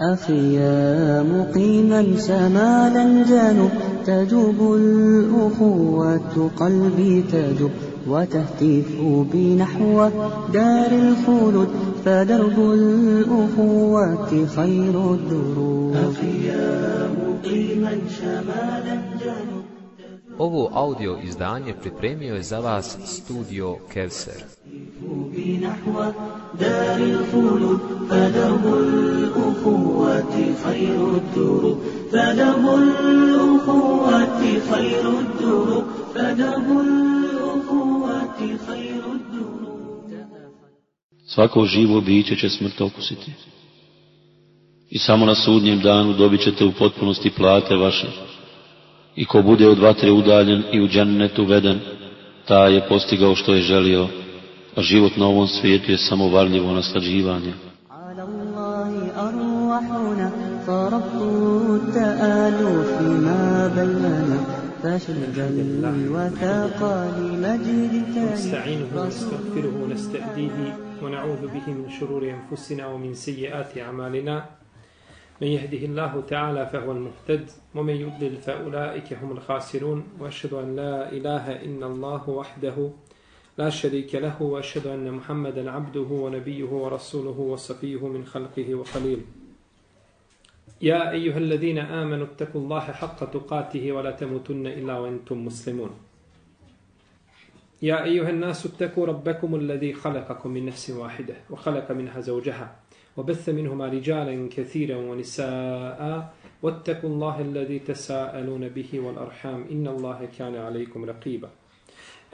أخي يا مقيما شمال الجنوب تجوب الأخوة قلبي تجوب وتهتف بنحو دار الخلود فدرب الأخوة خير الدروب أخي يا مقيما شمال الجنوب Ovo audio izdanje pripremio je za vas studio Kevser. بنحو دار الخلود فدرب الأخوة خير الدروب فدرب الأخوة خير الدروب فدرب الأخوة خير الدروب Svako živo biće će smrt okusiti. I samo na sudnjem danu dobit ćete u potpunosti plate vaše. I ko bude od vatre udaljen i u džennetu veden, ta je postigao što je želio, a život na ovom svijetu je samo varljivo naslađivanje. على الله أرواحنا فرب التآلف ما نستعينه ونستغفره ونستهديه ونعوذ به من شرور أنفسنا ومن سيئات أعمالنا من يهده الله تعالى فهو المهتد ومن يضلل فأولئك هم الخاسرون وأشهد أن لا إله إلا الله وحده لا شريك له وأشهد أن محمدا عبده ونبيه ورسوله وصفيه من خلقه وخليله يا أيها الذين آمنوا اتقوا الله حق تقاته ولا تموتن إلا وأنتم مسلمون. يا أيها الناس اتقوا ربكم الذي خلقكم من نفس واحدة وخلق منها زوجها وبث منهما رجالا كثيرا ونساء واتقوا الله الذي تساءلون به والأرحام إن الله كان عليكم رقيبا.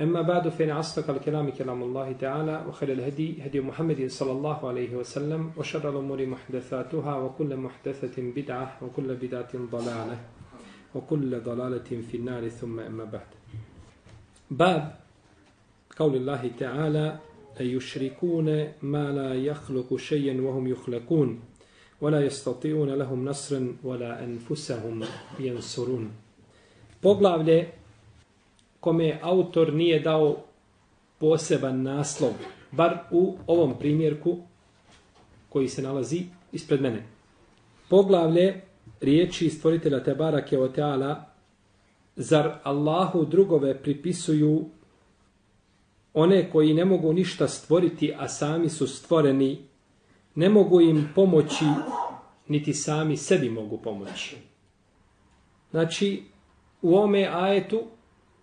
أما بعد فإن أصدق الكلام كلام الله تعالى وخير الهدي هدي محمد صلى الله عليه وسلم وشر الأمور محدثاتها وكل محدثة بدعة وكل بدعة ضلالة وكل ضلالة في النار ثم أما بعد. باب قول الله تعالى أن يشركون ما لا يخلق شيئا وهم يخلقون ولا يستطيعون لهم نصرا ولا أنفسهم ينصرون. Poglavlje kome autor nije dao poseban naslov, bar u ovom primjerku koji se nalazi ispred mene. Poglavlje riječi stvoritelja Tebara Keoteala zar Allahu drugove pripisuju one koji ne mogu ništa stvoriti, a sami su stvoreni, ne mogu im pomoći, niti sami sebi mogu pomoći. Znači, u ome ajetu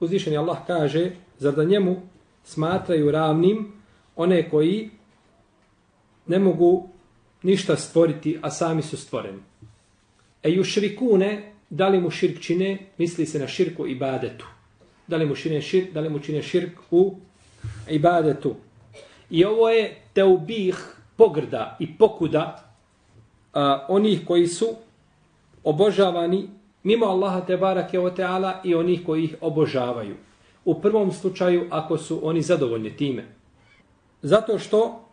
uzvišeni Allah kaže, zar da njemu smatraju ravnim one koji ne mogu ništa stvoriti, a sami su stvoreni. E ju šrikune, da li mu širk čine, misli se na širku i badetu. Da li mu čine širk, da li mu čine širk u ibadetu. I ovo je teubih pogrda i pokuda a, onih koji su obožavani mimo Allaha te barake o teala i onih koji ih obožavaju. U prvom slučaju ako su oni zadovoljni time. Zato što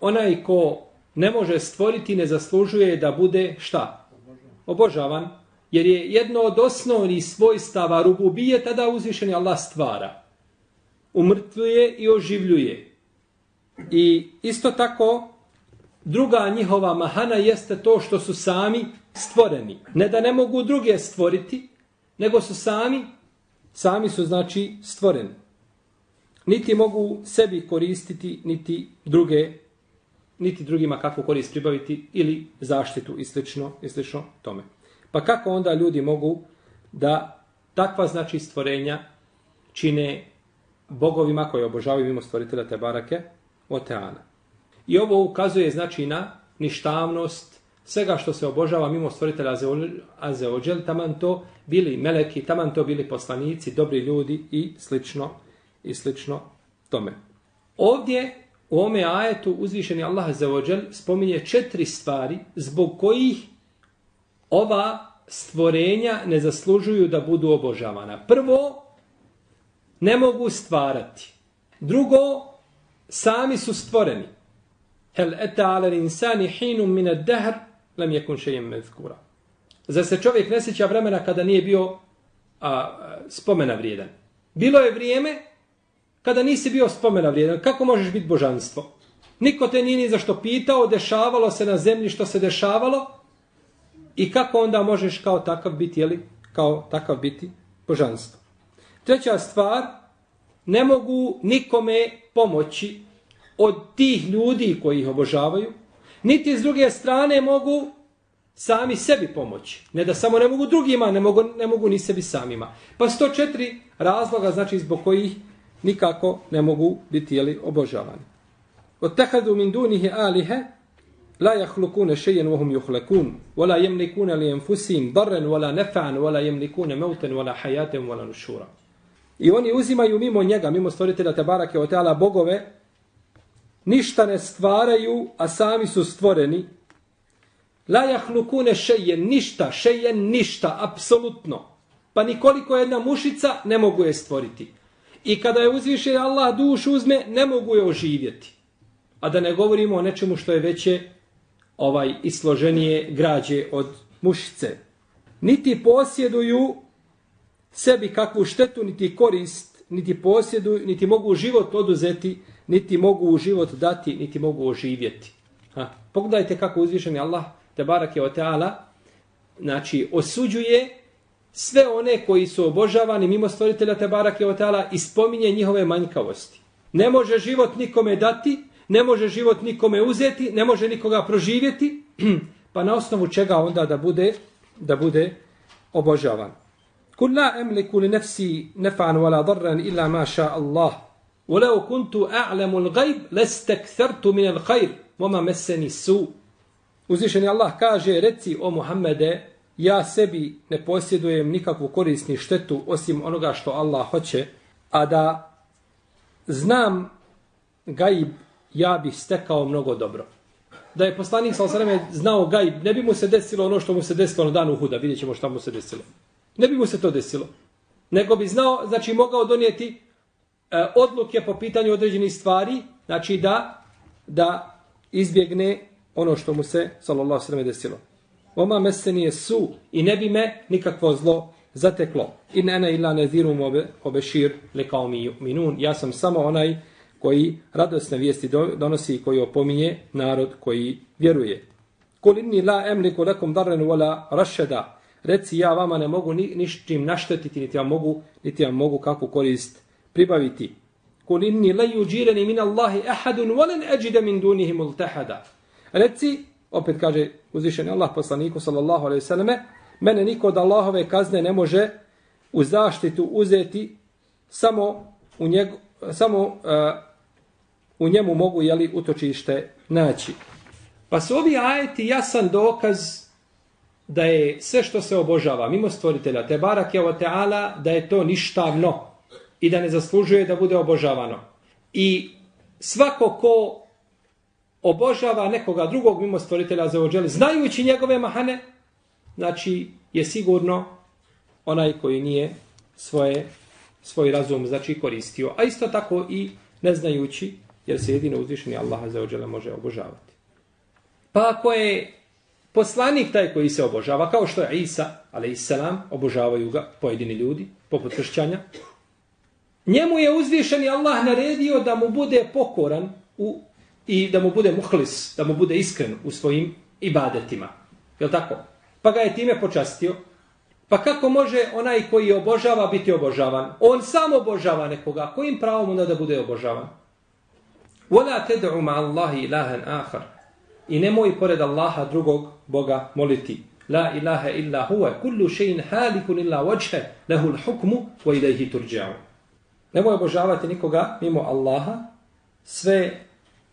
onaj ko ne može stvoriti ne zaslužuje da bude šta? Obožavan. Jer je jedno od osnovnih svojstava rububije tada uzvišeni Allah stvara. Umrtvuje i oživljuje. I isto tako druga njihova mahana jeste to što su sami stvoreni. Ne da ne mogu druge stvoriti, nego su sami, sami su znači stvoreni. Niti mogu sebi koristiti, niti druge, niti drugima kakvu korist pribaviti ili zaštitu i slično, i slično tome. Pa kako onda ljudi mogu da takva znači stvorenja čine bogovima koje obožavaju mimo stvoritelja te barake oteana. I ovo ukazuje znači na ništavnost svega što se obožava mimo stvoritelja Azeođel, taman to bili meleki, taman to bili poslanici, dobri ljudi i slično, i slično tome. Ovdje u ome ajetu uzvišeni Allah Azeođel spominje četiri stvari zbog kojih ova stvorenja ne zaslužuju da budu obožavana. Prvo, ne mogu stvarati. Drugo, sami su stvoreni. Hel eta ala insani hinum min ad-dahr lam yakun shay'an mazkura. Za se čovjek ne sjeća vremena kada nije bio a, spomena vrijedan. Bilo je vrijeme kada nisi bio spomena vrijedan. Kako možeš biti božanstvo? Niko te nije ni zašto pitao, dešavalo se na zemlji što se dešavalo i kako onda možeš kao takav biti, jeli, kao takav biti božanstvo. Treća stvar, ne mogu nikome pomoći od tih ljudi koji ih obožavaju, niti s druge strane mogu sami sebi pomoći. Ne da samo ne mogu drugima, ne mogu, ne mogu ni sebi samima. Pa 104 razloga, znači zbog kojih nikako ne mogu biti jeli, obožavani. Od tehadu min dunihi alihe, la jahlukune šejen vohum juhlekun, wala jemlikune li enfusim darren, wala nefan, wala jemlikune meuten, wala hajatem, wala nušura. I oni uzimaju mimo njega, mimo stvoritelja Tebarake Oteala, bogove, ništa ne stvaraju, a sami su stvoreni. La jahlukune šejen, ništa, šejen, ništa, apsolutno. Pa nikoliko jedna mušica ne mogu je stvoriti. I kada je uzviše Allah dušu uzme, ne mogu je oživjeti. A da ne govorimo o nečemu što je veće ovaj isloženije građe od mušice. Niti posjeduju sebi kakvu štetu, niti korist, niti posjeduju, niti mogu život oduzeti, niti mogu u život dati, niti mogu oživjeti. Ha. Pogledajte kako uzvišen je Allah, te barak je o teala, znači osuđuje sve one koji su obožavani mimo stvoritelja te barak je o teala i spominje njihove manjkavosti. Ne može život nikome dati, ne može život nikome uzeti, ne može nikoga proživjeti, pa na osnovu čega onda da bude da bude obožavan. Kul la emliku li nefsi nefan wala darran illa ma ša Allah. ولو كنت أعلم الغيب لاستكثرت من الخير وما مسني السوء Uzvišeni Allah kaže, reci o Muhammede, ja sebi ne posjedujem nikakvu korisni štetu osim onoga što Allah hoće, a da znam gaib, ja bih stekao mnogo dobro. Da je poslanik sa osreme znao gaib, ne bi mu se desilo ono što mu se desilo na danu Huda, vidjet ćemo šta mu se desilo. Ne bi mu se to desilo. Nego bi znao, znači mogao donijeti e, odluke po pitanju određenih stvari, znači da da izbjegne ono što mu se, sallallahu sallam, desilo. Oma meseni je su i ne bi me nikakvo zlo zateklo. I ne ne ila nezirum obe, obešir le kao mi minun. Ja sam samo onaj koji radosne vijesti donosi i koji opominje narod koji vjeruje. Kul inni la emliku lekom darren wala rašeda. Reci ja vama ne mogu ni, nišćim naštetiti, niti vam mogu, niti vam mogu kakvu korist pribaviti. Kul inni la yuđireni min Allahi ahadun walen ajida min dunihi multahada. Reci, opet kaže uzvišeni Allah poslaniku sallallahu alaihi sallame, mene niko od Allahove kazne ne može u zaštitu uzeti samo u, njeg, samo, uh, u njemu mogu jeli, utočište naći. Pa su ovi ajeti jasan dokaz da je sve što se obožava mimo stvoritelja te barak je teala da je to ništavno i da ne zaslužuje da bude obožavano. I svako ko obožava nekoga drugog mimo stvoritelja za ođeli, znajući njegove mahane, znači je sigurno onaj koji nije svoje, svoj razum znači koristio. A isto tako i ne znajući, jer se jedino uzvišeni Allah za ođele može obožavati. Pa ako je poslanik taj koji se obožava, kao što je Isa, ali i selam, obožavaju ga pojedini ljudi, poput kršćanja, njemu je uzvišeni Allah naredio da mu bude pokoran u i da mu bude muhlis, da mu bude iskren u svojim ibadetima. Je tako? Pa ga je time počastio. Pa kako može onaj koji obožava biti obožavan? On sam obožava nekoga. Kojim pravom onda da bude obožavan? Wala تَدْعُ مَا اللَّهِ ilahan آخر I nemoj pored Allaha drugog Boga moliti. La ilaha illa huwa kullu shay'in halikun illa wajha lahu al-hukmu wa ilayhi turja'un. Nemoj obožavati nikoga mimo Allaha. Sve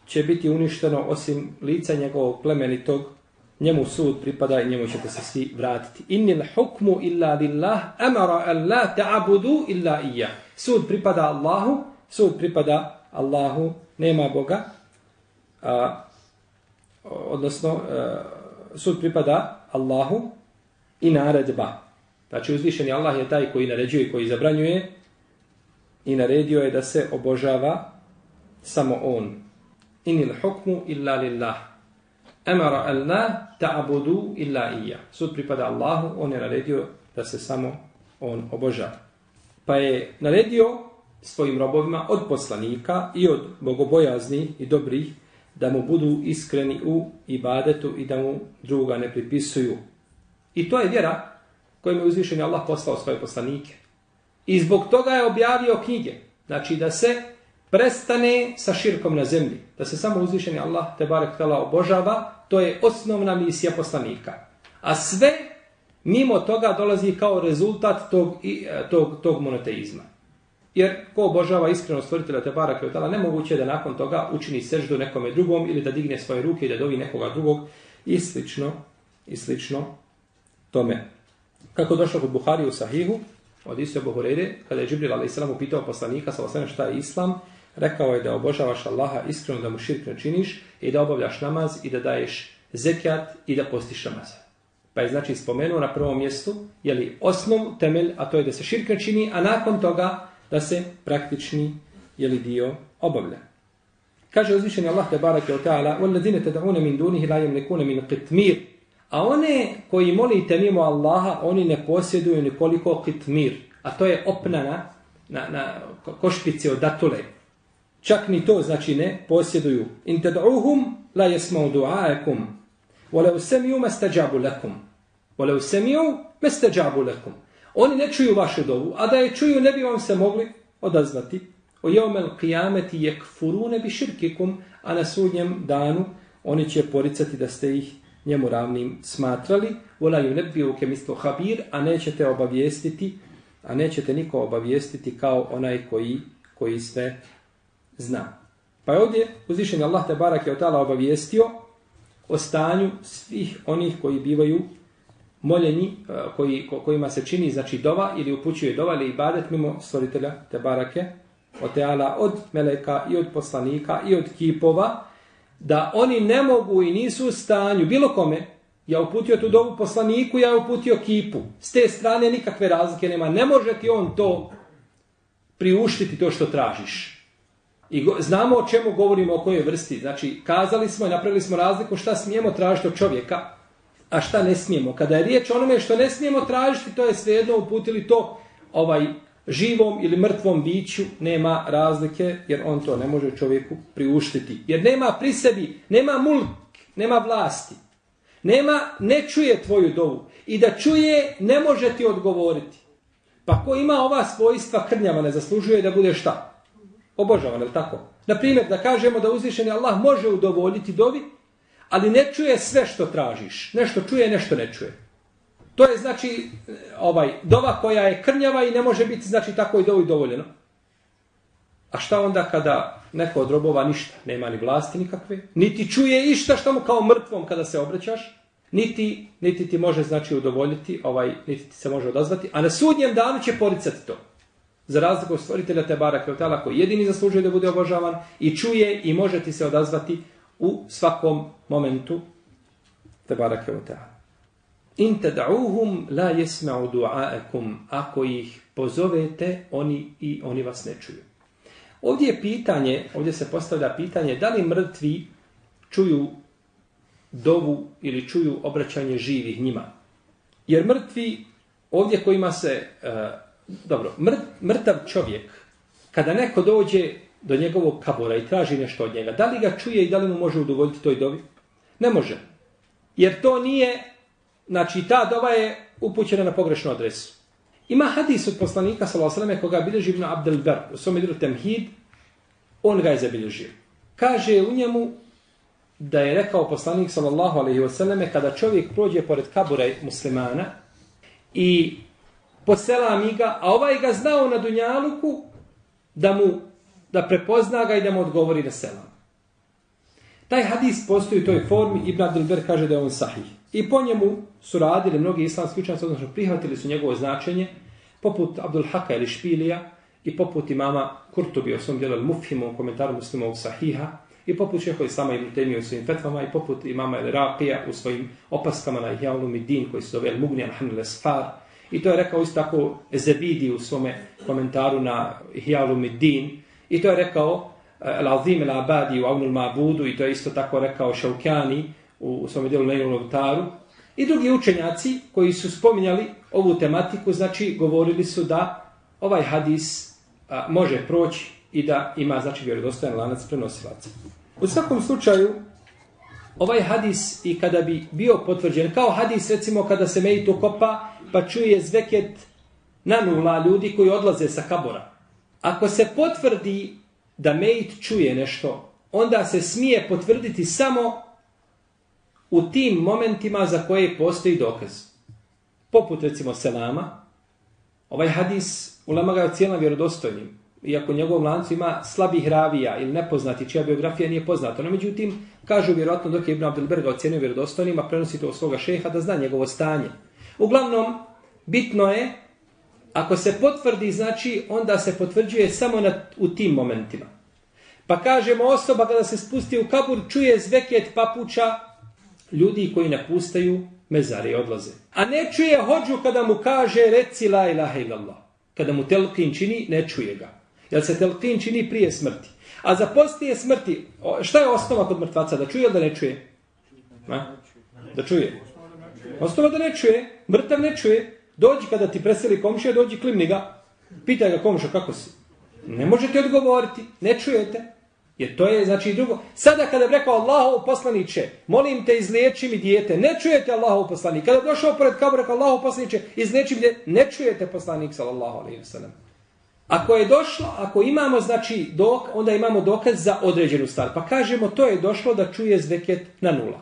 će biti uništeno osim lica njegovog plemenitog, njemu sud pripada i njemu ćete se svi vratiti. Innil hukmu illa lillah, amara an la ta'abudu illa iya. Sud pripada Allahu, sud pripada Allahu, nema Boga, a, odnosno, a, sud pripada Allahu i naredba. Znači uzvišeni Allah je taj koji naređuje i koji zabranjuje i naredio je da se obožava samo on inil hukmu illa lillah. Emara al la ta'budu illa ija. Sud pripada Allahu, on je naredio da se samo on obožava. Pa je naredio svojim robovima od poslanika i od bogobojazni i dobrih da mu budu iskreni u ibadetu i da mu druga ne pripisuju. I to je vjera kojom je uzvišen Allah poslao svoje poslanike. I zbog toga je objavio knjige. Znači da se prestane sa širkom na zemlji. Da se samo uzvišeni Allah te barek tala obožava. To je osnovna misija poslanika. A sve mimo toga dolazi kao rezultat tog, e, tog, tog monoteizma. Jer ko obožava iskreno stvoritelja te barek tala, nemoguće da nakon toga učini seždu nekome drugom ili da digne svoje ruke i da dovi nekoga drugog i slično, i slično tome. Kako došlo kod Buhari u Sahihu, od Isu Ebu Hureyre, kada je Džibril a.s. upitao poslanika sa osvrame šta je Islam, rekao je da obožavaš Allaha iskreno da mu širk ne činiš i da obavljaš namaz i da daješ zekijat i da postiš namaz. Pa je znači spomenuo na prvom mjestu, je li osnov temelj, a to je da se širk ne čini, a nakon toga da se praktični je li dio obavlja. Kaže uzvišeni Allah te barake o ta'ala, وَالَّذِينَ تَدْعُونَ مِنْ دُونِهِ لَا يَمْ نَكُونَ مِنْ قِتْمِيرِ A one koji molite mimo Allaha, oni ne posjeduju nikoliko kitmir. A to je opnana na, na košpici od datule. Čak ni to znači ne posjeduju. In tad'uhum la yasma'u du'aakum. Walau sami'u mastajabu lakum. Walau sami'u mastajabu lakum. Oni ne čuju vašu dovu, a da je čuju ne bi vam se mogli odazvati. O jeomel qiyamati yakfuruna bi shirkikum, a na sudnjem danu oni će poricati da ste ih njemu ravnim smatrali. Vola ju nebiju ke misto habir, a nećete obavijestiti, a nećete niko obavijestiti kao onaj koji, koji sve zna. Pa je ovdje uzvišen Allah te barak je od tala obavijestio o stanju svih onih koji bivaju moljeni e, koji, kojima se čini znači dova ili upućuje dova ili ibadet mimo stvoritelja te barake od teala, od meleka i od poslanika i od kipova da oni ne mogu i nisu u stanju bilo kome ja uputio tu dovu poslaniku ja uputio kipu. S te strane nikakve razlike nema. Ne može ti on to priuštiti to što tražiš. I go, znamo o čemu govorimo o kojoj vrsti. Znači kazali smo i napravili smo razliku šta smijemo tražiti od čovjeka a šta ne smijemo. Kada je riječ o onome što ne smijemo tražiti, to je svejedno uputili to ovaj živom ili mrtvom biću, nema razlike, jer on to ne može čovjeku priuštiti. Jer nema pri sebi, nema mulk, nema vlasti. Nema, ne čuje tvoju dovu. I da čuje, ne može ti odgovoriti. Pa ko ima ova svojstva krnjava, ne zaslužuje da bude šta? Obožavan, je tako? Naprimjer, da kažemo da uzvišeni Allah može udovoljiti dovi, ali ne čuje sve što tražiš. Nešto čuje, nešto ne čuje. To je znači ovaj dova koja je krnjava i ne može biti znači tako i dovoljno dovoljeno. A šta onda kada neko od robova ništa, nema ni vlasti nikakve, niti čuje išta što mu kao mrtvom kada se obraćaš, niti, niti ti može znači udovoljiti, ovaj, niti ti se može odazvati, a na sudnjem danu će poricati to. Za razliku stvoritelja Tebara Kvetala koji jedini zaslužuje da bude obožavan i čuje i može ti se odazvati u svakom momentu te barake. In tad'uhum la yasma'u du'aakum ako ih pozovete oni i oni vas ne čuju. Ovdje je pitanje, ovdje se postavlja pitanje da li mrtvi čuju dovu ili čuju obraćanje živih njima. Jer mrtvi ovdje kojima se uh, dobro, mrt, mrtav čovjek kada neko dođe do njegovog kabora i traži nešto od njega, da li ga čuje i da li mu može udovoljiti toj dovi? Ne može. Jer to nije, znači ta dova je upućena na pogrešnu adresu. Ima hadis od poslanika s.a.v. koga bilježi Ibn Abdel Ber, u svom idru Temhid, on ga je zabilježio. Kaže u njemu da je rekao poslanik s.a.v. kada čovjek prođe pored kabura muslimana i posela ga, a ovaj ga znao na Dunjaluku da mu da prepozna ga i da mu odgovori na selam. Taj hadis postoji u toj formi, Ibn Abdelber kaže da je on sahih. I po njemu su radili mnogi islamski učenjaci, odnosno prihvatili su njegovo značenje, poput Abdul Haka ili Špilija, i poput imama Kurtubi u svom djelu Mufhimu u komentaru muslimovog sahiha, i poput šeho Islama ibn Temije u svojim fetvama, i poput imama El Raqija u svojim opaskama na Ihjalum i Din, koji se zove El Mugni Alhamdul Esfar. I to je rekao isto tako Ezebidi u svome komentaru na Ihjalum i Din, I to je rekao eh, Al-Azim al-Abadi u Avnul Mabudu i to je isto tako rekao Šaukjani u, u svom dijelu Lejnu taru. I drugi učenjaci koji su spominjali ovu tematiku, znači govorili su da ovaj hadis a, može proći i da ima znači vjerodostojan lanac prenosilaca. U svakom slučaju, ovaj hadis i kada bi bio potvrđen, kao hadis recimo kada se mejit kopa, pa čuje zveket na nula ljudi koji odlaze sa kabora. Ako se potvrdi da mejit čuje nešto, onda se smije potvrditi samo u tim momentima za koje postoji dokaz. Poput recimo selama, ovaj hadis ulema ga je cijela vjerodostojnim, iako u njegovom lancu ima slabih ravija ili nepoznati, čija biografija nije poznata. No, međutim, kažu vjerojatno dok je Ibn Abdelberga ocjenio vjerodostojnim, a prenosi to od svoga šeha da zna njegovo stanje. Uglavnom, bitno je, ako se potvrdi, znači, onda se potvrđuje samo na, u tim momentima. Pa kažemo, osoba kada se spusti u kabur, čuje zveket papuča ljudi koji napustaju mezare i odlaze. A ne čuje hođu kada mu kaže reci la ilaha illallah. Kada mu telkin čini, ne čuje ga. Jer se telkin čini prije smrti. A za postije smrti, šta je osnova kod mrtvaca? Da čuje ili da ne čuje? Ma? Da čuje. Osnova da ne čuje. Mrtav ne čuje. Dođi kada ti preseli komšija, dođi klimni ga. Pitaj ga komša kako si. Ne možete odgovoriti. Ne čujete. Jer to je znači drugo. Sada kada bi rekao Allahov poslaniće, molim te izliječi mi dijete, ne čujete Allahov poslanik. Kada došao pored kabura rekao Allahov poslaniće, izliječi mi dijete, ne čujete poslanik sallallahu alaihi wa sallam. Ako je došlo, ako imamo znači dok, onda imamo dokaz za određenu stvar. Pa kažemo to je došlo da čuje zveket na nula.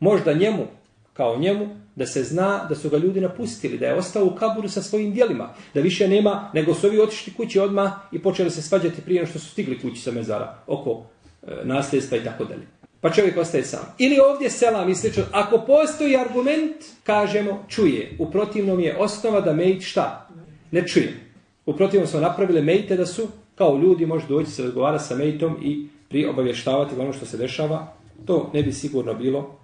Možda njemu, kao njemu, da se zna da su ga ljudi napustili, da je ostao u kaburu sa svojim dijelima, da više nema, nego su ovi otišli kući odma i počeli se svađati prije što su stigli kući sa mezara, oko e, nasljedstva i tako dalje. Pa čovjek ostaje sam. Ili ovdje selam i slično. Ako postoji argument, kažemo, čuje. U protivnom je osnova da mejt šta? Ne čuje. U protivnom smo napravili mejte da su, kao ljudi, može doći se razgovara sa mejtom i pri obavještavati ono što se dešava. To ne bi sigurno bilo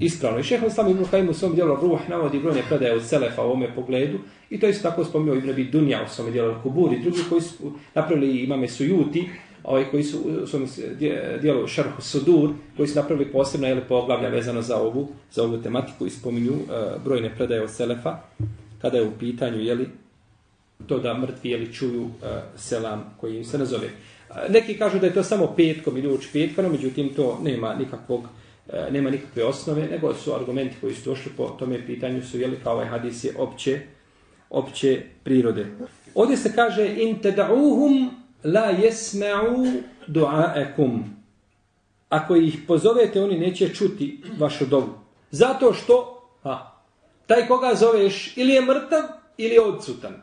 ispravno. I šeho Islam Ibn Kajim u svom dijelu Ruh navodi brojne predaje od Selefa u ovome pogledu i to je tako spomnio Ibn Abi Dunja u svom dijelu Kubur i drugi koji su napravili imame Sujuti, ovaj koji su u svom dijelu Šarhu Sudur, koji su napravili posebno ili poglavlja vezano za ovu, za ovu tematiku i spominju uh, brojne predaje od Selefa kada je u pitanju jeli, to da mrtvi jeli, čuju uh, selam koji im se nazove. Uh, e, neki kažu da je to samo petkom ili uč petkom, međutim to nema nikakvog uh, E, nema nikakve osnove, nego su argumenti koji su došli po tome pitanju su jeli kao ovaj hadis je opće, opće prirode. Ovdje se kaže in tad'uhum la yasma'u du'a'akum. Ako ih pozovete, oni neće čuti vašu dovu. Zato što ha, taj koga zoveš ili je mrtav ili je odsutan.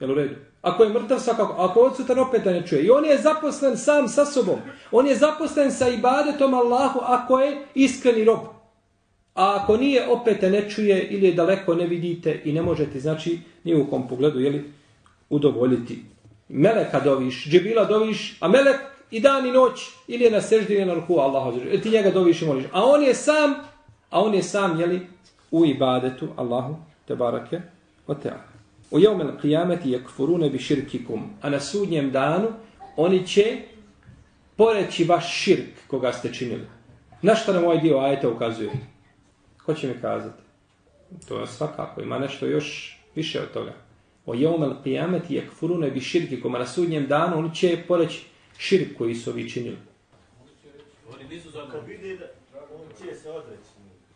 Jel u redu? Ako je mrtav, svakako. Ako je odsutan, opet da ne čuje. I on je zaposlen sam sa sobom. On je zaposlen sa ibadetom Allahu ako je iskreni rob. A ako nije, opet ne čuje ili je daleko ne vidite i ne možete, znači, ni u kom pogledu, jeli, udovoljiti. Meleka doviš, džibila doviš, a melek i dan i noć ili je na seždi ili na ruku Allahu. E ti njega doviš i moliš. A on je sam, a on je sam, jeli, u ibadetu Allahu, te barake, o teala. U jevmel qiyameti yakfurune bi širkikum. A na sudnjem danu oni će poreći vaš širk koga ste činili. Na što nam ovaj dio ajeta ukazuje? Ko će mi kazati? To je svakako. Ima nešto još više od toga. O jevmel qiyameti yakfurune bi širkikum. A na sudnjem danu oni će poreći širk koji su vi činili. Oni nisu kad vidi da on će se odreći.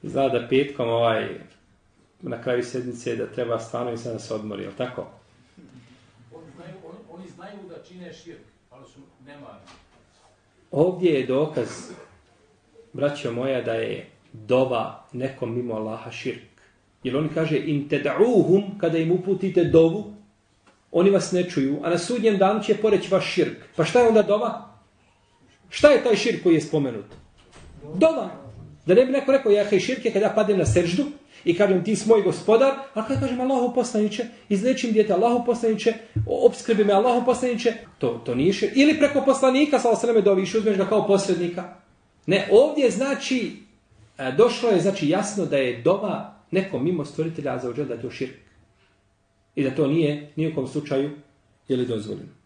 Zna da petkom ovaj na kraju sedmice da treba stvarno i sada se odmori, je tako? Oni znaju, oni, oni znaju da čine širk, ali su nemarni. Ovdje je dokaz, braćo moja, da je dova nekom mimo Allaha širk. Jer on kaže, in teda'uhum, kada im uputite dovu, oni vas ne čuju, a na sudnjem danu će poreći vaš širk. Pa šta je onda dova? Šta je taj širk koji je spomenut? Dova. Da ne bi neko rekao, ja hej širke kada ja padem na seždu, I kažem ti si moj gospodar, a kada kažem Allahu poslaniće, izlečim djete Allahu poslaniće, obskrbi me Allahu poslaniće, to, to nije širke. Ili preko poslanika, sa osreme doviš, uzmeš ga kao posrednika. Ne, ovdje znači, e, došlo je znači jasno da je dova nekom mimo stvoritelja za uđel da je to širk. I da to nije nijekom slučaju je li dozvoljeno.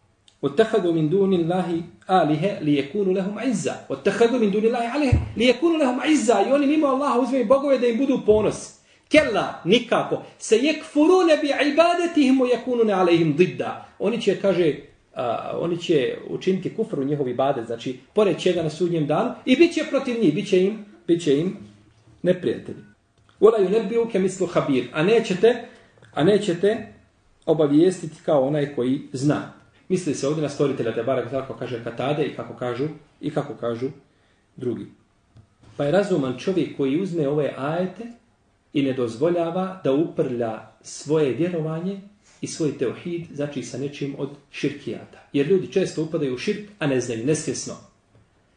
واتخذوا من دون الله آلهة ليكونوا لهم عزة واتخذوا من دون الله آلهة ليكونوا لهم عزة i oni mimo Allaha uzmeju bogove da im budu ponos Kella, nikako. Se jek furune bi ibadatihim u jekunune alejhim didda. Oni će, kaže, a, oni će učiniti kufru u njihovi bade, znači pored čega na sudnjem danu i bit će protiv njih, bit će im, bit će im neprijatelji. Ula ju ne bio ke mislu habir, a nećete, a nećete obavijestiti kao onaj koji zna. Misli se ovdje na stvoritelja te barek tako kaže katade i kako kažu i kako kažu drugi. Pa je razuman čovjek koji uzme ove ajete i ne dozvoljava da uprlja svoje vjerovanje i svoj teohid, znači sa nečim od širkijata. Jer ljudi često upadaju u širk, a ne znaju, nesvjesno.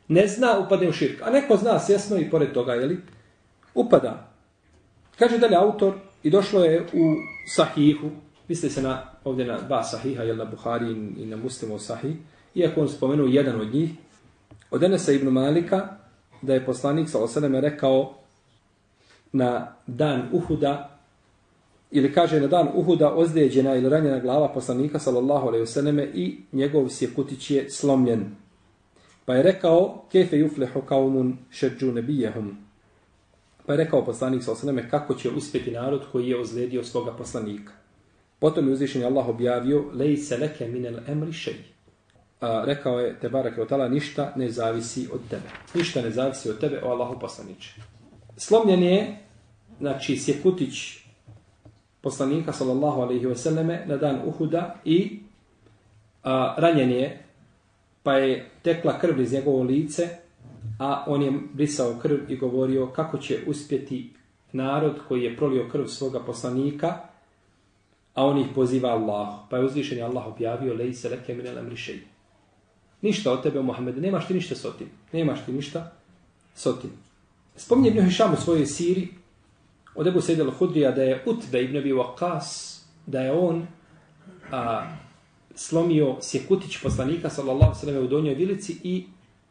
Ne zna, upade u širk. A neko zna svjesno i pored toga, jeli? Upada. Kaže dalje autor, i došlo je u sahihu, misli se na, ovdje na dva sahiha, jel na Buhari i na Muslimu sahih, iako on spomenuo jedan od njih, od Enesa ibn Malika, da je poslanik sa osademe rekao na dan Uhuda, ili kaže na dan Uhuda ozlijeđena ili ranjena glava poslanika sallallahu alaihi vseleme i njegov sjekutić je slomljen. Pa je rekao, kefe juflehu kaumun šeđu nebijehum. Pa je rekao poslanik sallallahu alaihi kako će uspjeti narod koji je ozlijedio svoga poslanika. Potom je uzvišen Allah objavio, lej se leke minel emri šeji. A, rekao je, te barak je ništa ne zavisi od tebe. Ništa ne zavisi od tebe, o Allahu poslaniče. Slomljen je, znači, sjekutić poslanika sallallahu alejhi ve selleme na dan Uhuda i a, ranjen je pa je tekla krv iz njegovo lice a on je brisao krv i govorio kako će uspjeti narod koji je prolio krv svoga poslanika a on ih poziva Allah pa je uzvišen Allah objavio lej se leke minel amrišej ništa od tebe Muhammed nemaš ti ništa s otim. Nemaš ti ništa s otim. Spominje Ibn Hišam u svojoj siri od Ebu Sejde al-Hudrija da je Utbe ibn Abi Waqas, da je on a, slomio sjekutić poslanika sallallahu sallam u donjoj vilici i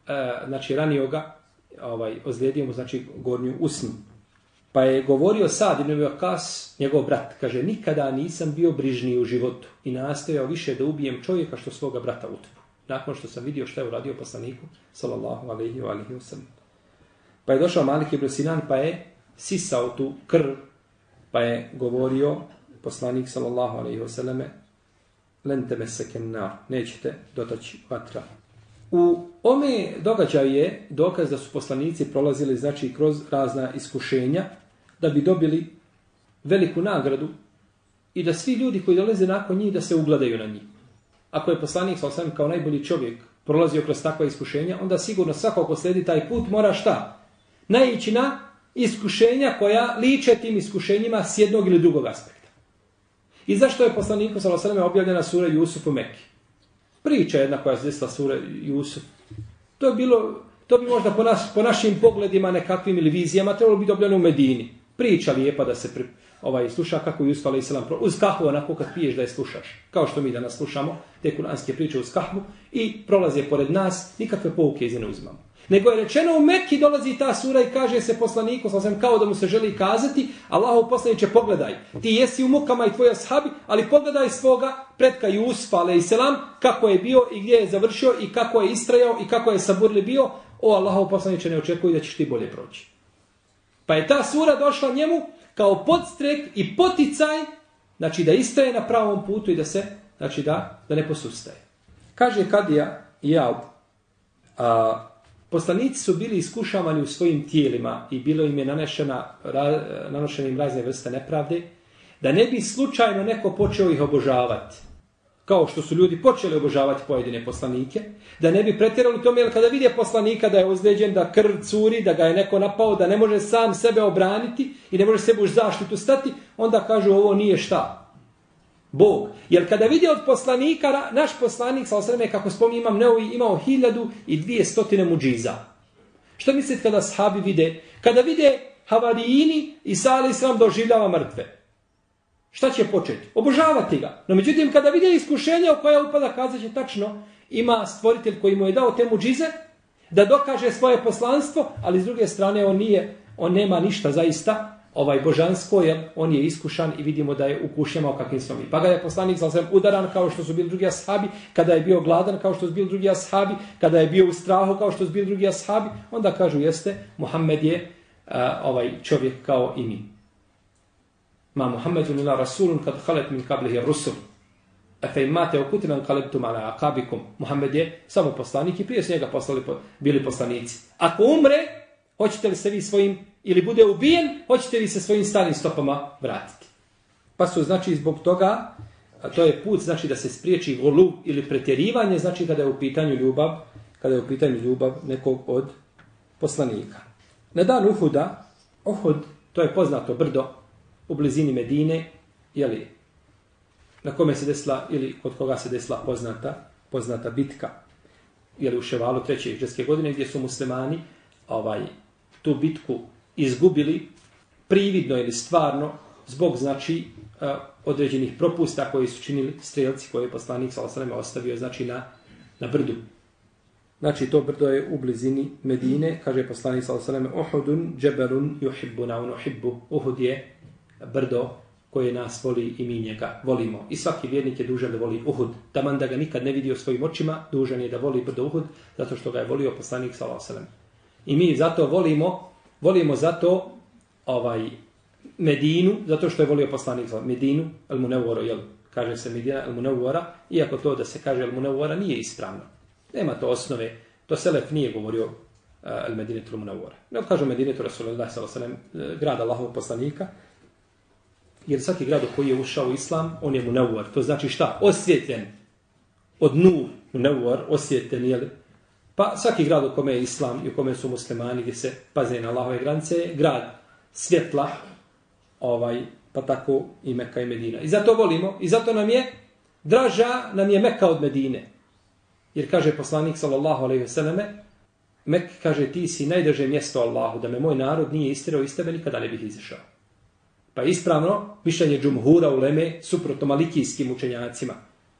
a, znači ranio ga, ovaj, ozlijedio mu znači gornju usnu. Pa je govorio Sad ibn Vakas, Waqas, njegov brat, kaže, nikada nisam bio brižniji u životu i nastojao više da ubijem čovjeka što svoga brata utvu. Nakon što sam vidio što je uradio poslaniku sallallahu alaihi wa alaihi wa sallam. Pa je došao Malik ibn Sinan pa je sisao tu krv, pa je govorio poslanik sallallahu alaihi wasallam len tebe sekenna, nećete dotaći vatra. U ome događaju je dokaz da su poslanici prolazili znači kroz razna iskušenja da bi dobili veliku nagradu i da svi ljudi koji dolaze nakon njih da se ugledaju na njih. Ako je poslanik sallallahu kao najbolji čovjek prolazio kroz takva iskušenja, onda sigurno svako ko sledi taj put mora šta? Naići na iskušenja koja liče tim iskušenjima s jednog ili drugog aspekta. I zašto je poslaniku s.a.v. objavljena sura Jusuf u Mekki? Priča jedna koja je zdesla sura Jusuf. To je bilo, to bi možda po, naš, po našim pogledima nekakvim ili vizijama trebalo biti objavljeno u Medini. Priča lijepa da se pri, ovaj, sluša kako je Jusuf a.s. uz kahvu onako kad piješ da je slušaš. Kao što mi danas slušamo te kuranske priče uz kahvu i prolaze pored nas, nikakve pouke iz ne uzmamo. Nego je rečeno u Mekki dolazi ta sura i kaže se poslaniku, sam kao da mu se želi kazati, Allahov poslaniče pogledaj, ti jesi u mukama i tvoja sahabi, ali pogledaj svoga pretka Jusfa, ale i selam, kako je bio i gdje je završio i kako je istrajao i kako je saburli bio, o Allahov poslaniče ne očekuju da ćeš ti bolje proći. Pa je ta sura došla njemu kao podstrek i poticaj, znači da istraje na pravom putu i da se, znači da, da ne posustaje. Kaže Kadija Jaub, a, Poslanici su bili iskušavani u svojim tijelima i bilo im je nanešena, ra, nanošena im razne vrste nepravde, da ne bi slučajno neko počeo ih obožavati, kao što su ljudi počeli obožavati pojedine poslanike, da ne bi pretjerali tome, jer kada vidje poslanika da je ozlijeđen, da krv curi, da ga je neko napao, da ne može sam sebe obraniti i ne može sebe u zaštitu stati, onda kažu ovo nije šta, Bog. Jer kada vidi od poslanika, naš poslanik, sa osreme, kako spominje imam neovi, imao hiljadu i dvije stotine muđiza. Što mislite kada sahabi vide? Kada vide havarijini i sali sram doživljava mrtve. Šta će početi? Obožavati ga. No međutim, kada vide iskušenja u koja upada, kazat će tačno, ima stvoritelj koji mu je dao te muđize, da dokaže svoje poslanstvo, ali s druge strane on nije, on nema ništa zaista, ovaj božansko je on je iskušan i vidimo da je u kušnjama kakvim smo mi. Pa ga je poslanik sa udaran kao što su bili drugi ashabi, kada je bio gladan kao što su bili drugi ashabi, kada je bio u strahu kao što su bili drugi ashabi, onda kažu jeste, Muhammed je uh, ovaj čovjek kao i mi. Ma Muhammedun ila rasulun kad halet min kablihi rusul. Efe imate okutilan kalebtum ala akabikum. Muhammed je samo poslanik i prije su njega poslali, bili poslanici. Ako umre, hoćete li se vi svojim, ili bude ubijen, hoćete li se svojim starim stopama vratiti. Pa su, znači, zbog toga, a to je put, znači, da se spriječi golu ili pretjerivanje, znači, kada je u pitanju ljubav, kada je u pitanju ljubav nekog od poslanika. Na dan Uhuda, Uhud, to je poznato brdo u blizini Medine, jeli, na kome se desila, ili kod koga se desila poznata, poznata bitka, jeli u Ševalu treće iđeske godine, gdje su muslimani ovaj, tu bitku izgubili prividno ili stvarno, zbog znači e, određenih propusta koji su činili strelci koje je poslanik Salasaleme ostavio znači na, na brdu. Znači to brdo je u blizini Medine, kaže poslanik Salasaleme Uhudun džeberun juhibbuna unuhibbu. Uhud je brdo koje nas voli i mi njega volimo. I svaki vjernik je dužan da voli Uhud. Taman da ga nikad ne vidio svojim očima, dužan je da voli brdo Uhud, zato što ga je volio poslanik Salasaleme. I mi zato volimo, volimo zato ovaj Medinu, zato što je volio poslanik za Medinu, al munevoro, jel, kaže se Medina al munevora, iako to da se kaže al munevora nije ispravno. Nema to osnove, to Selef nije govorio eh, uh, al Medinatu al Munawwara. Ne kaže Medinatu Rasulullah sallallahu alejhi ve sellem, eh, grad Allahovog poslanika, jer svaki grad u koji je ušao islam, on je Munawwar. To znači šta? Osvjetljen od nur, Munawwar, osvjetljen, jel, Pa svaki grad u kome je islam i u kome su muslimani gdje se paze na Allahove granice je grad svjetla, ovaj, pa tako i Mekka i Medina. I zato volimo, i zato nam je draža nam je Mekka od Medine. Jer kaže poslanik sallallahu alejhi ve selleme, Mek kaže ti si najdrže mjesto Allahu, da me moj narod nije istirao iz tebe, nikada ne bih izašao. Pa ispravno, mišljenje džumhura u Leme, suprotno malikijskim učenjacima,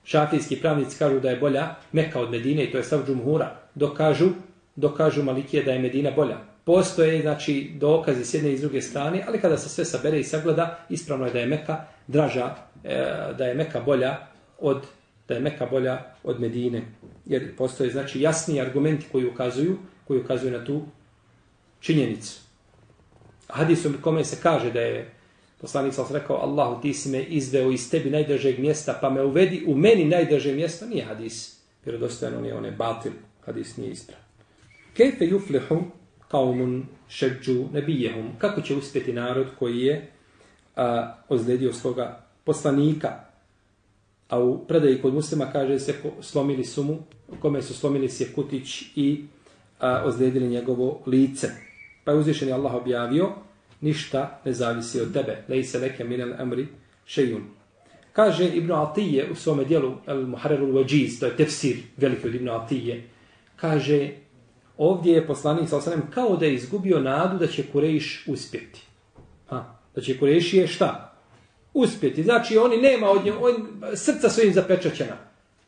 šafijski pravnici kažu da je bolja Meka od Medine i to je stav džumhura. Dokažu, dokažu Malikije da je Medina bolja. Postoje znači dokazi s jedne i s druge strane, ali kada se sve sabere i sagleda, ispravno je da je Meka draža, e, da je Meka bolja od da je Meka bolja od Medine. Jer postoje znači jasni argumenti koji ukazuju, koji ukazuju na tu činjenicu. Hadisom kome se kaže da je Poslanik sam rekao, Allahu ti si me izveo iz tebi najdržeg mjesta, pa me uvedi u meni najdrže mjesto, nije hadis. Vjerodostojno nije, one batil, hadis nije isprav. Kefe juflihu kaumun šeđu nebijehum. Kako će uspjeti narod koji je a, ozledio svoga poslanika? A u predaji kod muslima kaže se slomili su mu, kome su slomili se kutić i a, ozledili njegovo lice. Pa je uzvišen Allah objavio, ništa ne zavisi od tebe. Lej se leke minel emri šejun. Kaže Ibn Atije u svome dijelu El Muharrerul Wajiz, to je tefsir veliki od Ibn Atije, kaže ovdje je poslanik sa osanem kao da je izgubio nadu da će Kurejiš uspjeti. Ha, da će Kurejiš je šta? Uspjeti. Znači oni nema od nje, on, srca su im zapečaćena.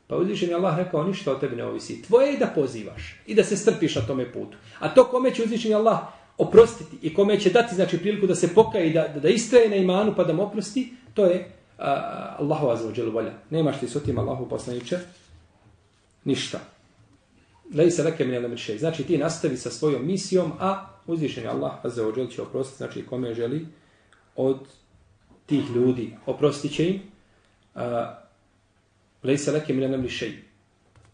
Pa uzvišen je Allah rekao, ništa od tebe ne ovisi. Tvoje je da pozivaš i da se strpiš na tome putu. A to kome će uzvišen je Allah oprostiti i kome će dati znači priliku da se pokaje i da, da, da istraje na imanu pa da mu oprosti, to je uh, Allahu azza volja. Nemaš ti s otim Allahu poslaniče ništa. Lej se leke minele mrše. Znači ti nastavi sa svojom misijom, a uzvišen je Allah azza wa će oprostiti, znači kome želi od tih ljudi oprostit će im. Uh, Lej se leke minele mrše.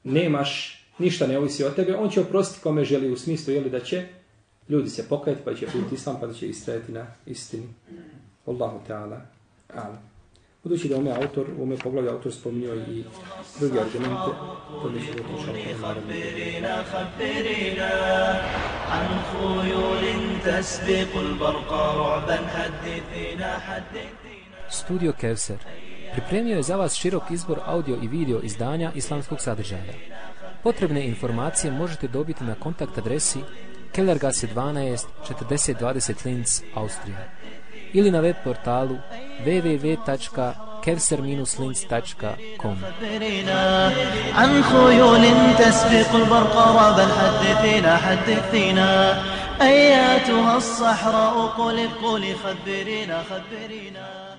Nemaš ništa ne ovisi od tebe, on će oprostiti kome želi u smislu, jeli da će ljudi se pokajati pa će biti islam pa će istrajati na istini. Allahu Teala. Alam. Budući da ome autor, u ome poglavlju autor spominio i drugi argumente, to mi se bude učao kao naravno. Studio Kevser pripremio je za vas širok izbor audio i video izdanja islamskog sadržaja. Potrebne informacije možete dobiti na kontakt adresi Kellergasse 12 4020 Linz, Austrija ili na web portalu www.kevser-linz.com عن خيول تسبق البرق رابا حدثينا حدثينا أياتها الصحراء قولي قولي خبرينا خبرينا